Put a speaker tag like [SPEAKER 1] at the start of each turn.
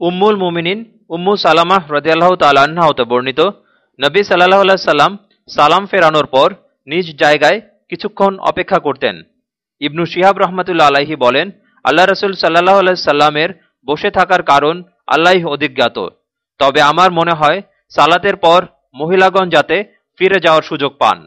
[SPEAKER 1] উম্মুল মুমিনিন উম্মু সালামাহ রদিয়াল্লাহ তালান্না হতে বর্ণিত। নবী সাল্লাহ সাল্লাম সালাম ফেরানোর পর নিজ জায়গায় কিছুক্ষণ অপেক্ষা করতেন। ইবনু শিহাব রহমতুল্লা আলাহি বলেন, আল্লাহ রসুল সাল্লাহ সাল্লামের বসে থাকার কারণ আল্লাহ অধিজ্ঞাত। তবে আমার মনে হয় সালাতের পর মহিলাগণ যাতে ফিরে যাওয়ার সুযোগ পান।